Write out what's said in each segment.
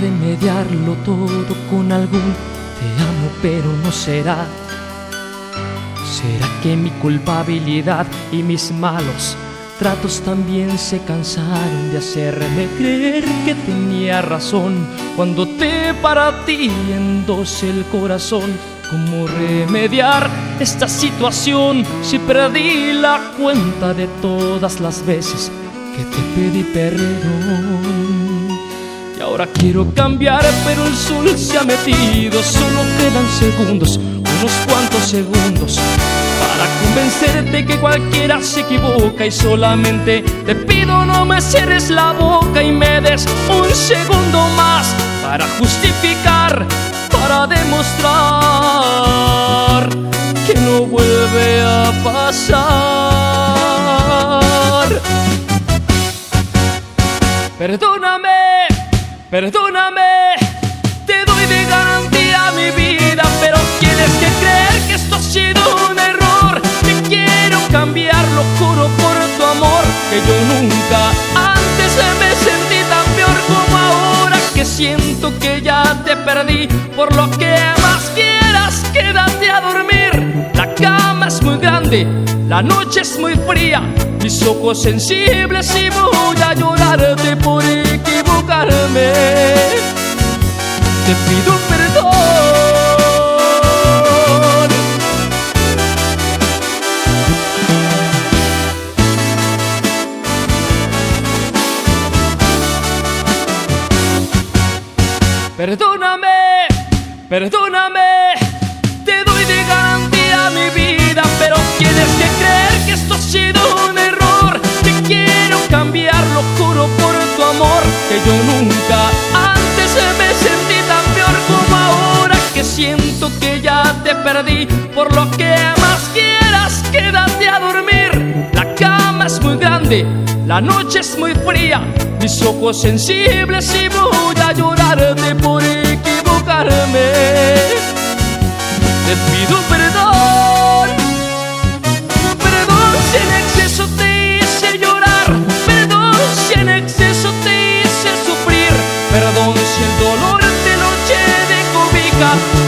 remediarlo todo con algún te amo, pero no será. ¿Será que mi culpabilidad y mis malos tratos también se cansaron de hacerme creer que tenía razón cuando te partí en dos el corazón? ¿Cómo remediar esta situación si perdí la cuenta de todas las veces que te pedí perdón? Ahora quiero cambiar, pero el sol se ha metido, solo quedan segundos, unos cuantos segundos para convencerte que cualquiera se equivoca y solamente te pido no me cierres la boca y me des un segundo más para justificar, para demostrar que no vuelve a pasar. Perdóname, perdóname, te doy de garantía mi vida, pero tienes que creer que esto ha sido un error. Que quiero cambiar, lo juro por tu amor, que yo nunca antes me sentí tan peor como ahora que siento que ya te perdí. Por lo que más quieras, quédate a dormir. La cama es muy grande, la noche es muy fría. Mis ojos sensibles y voy a llorarte por Te pido perdón. Perdóname, perdóname, que yo nunca antes me sentí tan peor como ahora que siento que ya te perdí. Por lo que más quieras, quédate a dormir. La cama es muy grande, la noche es muy fría. Mis ojos sensibles y voy a llorarte por equivocarme.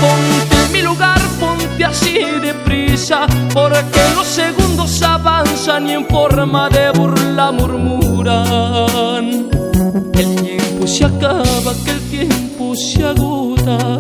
Ponte en mi lugar, ponte así deprisa, porque los segundos avanzan y en forma de burla murmuran. El tiempo se acaba, que el tiempo se agota.